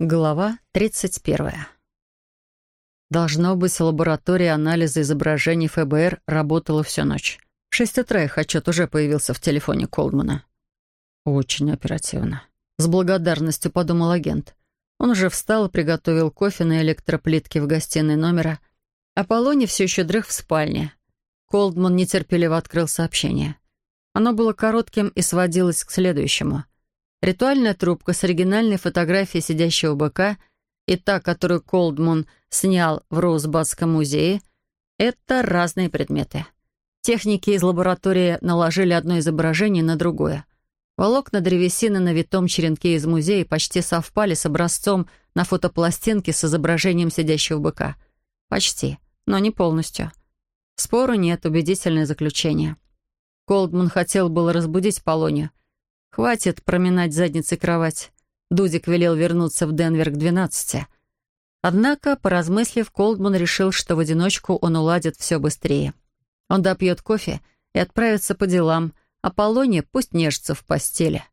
Глава 31. Должно быть, лаборатория анализа изображений ФБР работала всю ночь. В шесть утра их отчет уже появился в телефоне Колдмана. Очень оперативно. С благодарностью подумал агент. Он уже встал и приготовил кофе на электроплитке в гостиной номера. Аполлоне все еще дрых в спальне. Колдман нетерпеливо открыл сообщение. Оно было коротким и сводилось к следующему — Ритуальная трубка с оригинальной фотографией сидящего быка и та, которую Колдман снял в Роузбадском музее, это разные предметы. Техники из лаборатории наложили одно изображение на другое. Волокна древесины на витом черенке из музея почти совпали с образцом на фотопластинке с изображением сидящего быка. Почти, но не полностью. Спору нет, убедительное заключение. Колдман хотел было разбудить Полонию, Хватит проминать задницей кровать. Дудик велел вернуться в Денвер к двенадцати. Однако, поразмыслив, Колдман решил, что в одиночку он уладит все быстрее. Он допьет кофе и отправится по делам, а Полония пусть нежится в постели.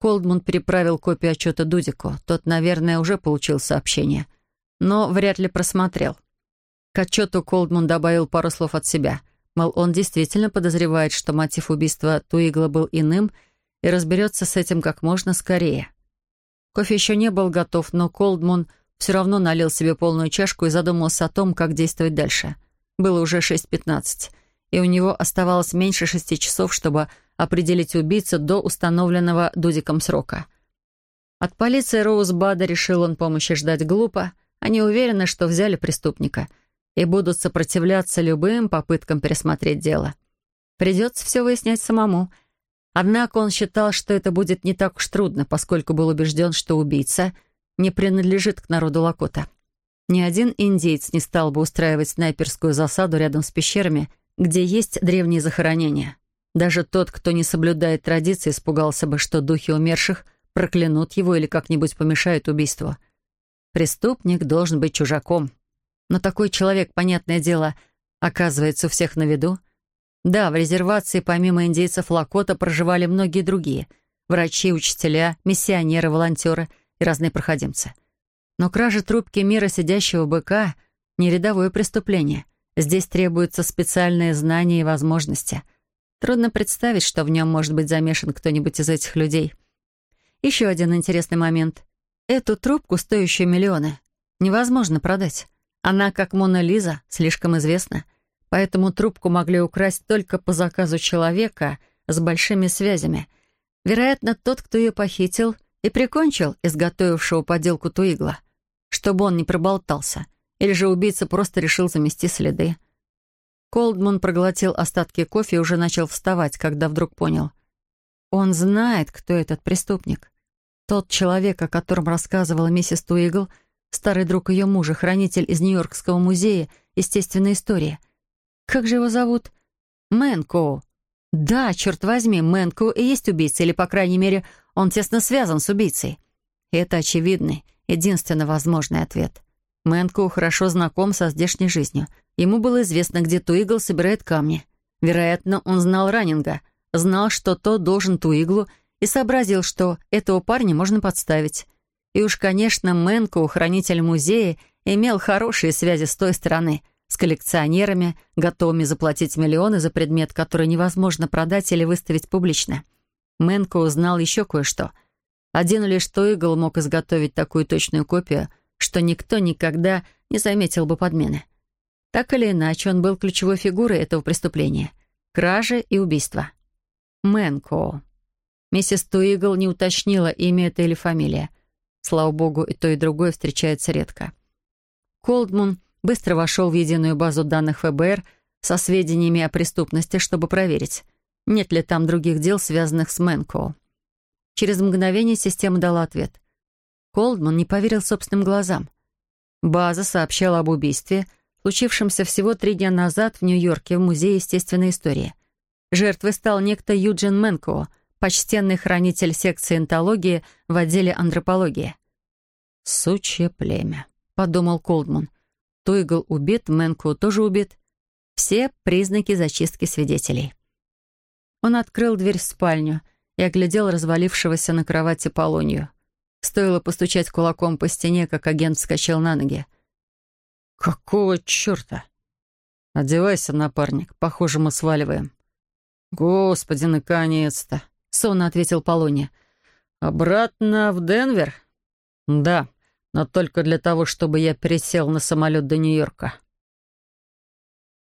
Колдман переправил копию отчета Дудику. Тот, наверное, уже получил сообщение, но вряд ли просмотрел. К отчету Колдман добавил пару слов от себя. Мол, он действительно подозревает, что мотив убийства Туигла был иным — и разберется с этим как можно скорее. Кофе еще не был готов, но Колдмун все равно налил себе полную чашку и задумался о том, как действовать дальше. Было уже 6.15, и у него оставалось меньше шести часов, чтобы определить убийцу до установленного Дудиком срока. От полиции Роузбада решил он помощи ждать глупо. Они уверены, что взяли преступника и будут сопротивляться любым попыткам пересмотреть дело. Придется все выяснять самому — Однако он считал, что это будет не так уж трудно, поскольку был убежден, что убийца не принадлежит к народу Лакота. Ни один индейец не стал бы устраивать снайперскую засаду рядом с пещерами, где есть древние захоронения. Даже тот, кто не соблюдает традиции, испугался бы, что духи умерших проклянут его или как-нибудь помешают убийству. Преступник должен быть чужаком. Но такой человек, понятное дело, оказывается у всех на виду — да, в резервации помимо индейцев Лакота проживали многие другие — врачи, учителя, миссионеры, волонтеры и разные проходимцы. Но кража трубки мира сидящего быка — не рядовое преступление. Здесь требуются специальные знания и возможности. Трудно представить, что в нем может быть замешан кто-нибудь из этих людей. Еще один интересный момент. Эту трубку, стоящую миллионы, невозможно продать. Она, как Мона Лиза, слишком известна — поэтому трубку могли украсть только по заказу человека с большими связями. Вероятно, тот, кто ее похитил и прикончил изготовившего поделку Туигла, чтобы он не проболтался, или же убийца просто решил замести следы. Колдман проглотил остатки кофе и уже начал вставать, когда вдруг понял. Он знает, кто этот преступник. Тот человек, о котором рассказывала миссис Туигл, старый друг ее мужа, хранитель из Нью-Йоркского музея естественной истории — как же его зовут? Мэнкоу. Да, черт возьми, Мэнкоу и есть убийца, или, по крайней мере, он тесно связан с убийцей. Это очевидный, единственно возможный ответ. Мэнкоу хорошо знаком со здешней жизнью. Ему было известно, где Туигл собирает камни. Вероятно, он знал Раннинга, знал, что тот должен Туиглу, и сообразил, что этого парня можно подставить. И уж, конечно, Мэнкоу, хранитель музея, имел хорошие связи с той стороны — с коллекционерами, готовыми заплатить миллионы за предмет, который невозможно продать или выставить публично. Мэнко узнал еще кое-что. Один лишь Тойгл мог изготовить такую точную копию, что никто никогда не заметил бы подмены. Так или иначе, он был ключевой фигурой этого преступления — кражи и убийства. Мэнко. Миссис Туигл не уточнила, имя это или фамилия. Слава богу, и то, и другое встречается редко. Колдман быстро вошел в единую базу данных ФБР со сведениями о преступности, чтобы проверить, нет ли там других дел, связанных с Мэнкоу. Через мгновение система дала ответ. Колдман не поверил собственным глазам. База сообщала об убийстве, случившемся всего три дня назад в Нью-Йорке в Музее естественной истории. Жертвой стал некто Юджин Мэнкоу, почтенный хранитель секции энтологии в отделе антропологии. «Сучье племя», — подумал Колдман. Тойгл убит, Мэнку тоже убит. Все признаки зачистки свидетелей. Он открыл дверь в спальню и оглядел развалившегося на кровати Полонию. Стоило постучать кулаком по стене, как агент вскочил на ноги. «Какого черта?» «Одевайся, напарник. Похоже, мы сваливаем». «Господи, наконец-то!» — сонно ответил Полония. «Обратно в Денвер?» «Да, но только для того, чтобы я пересел на самолет до Нью-Йорка».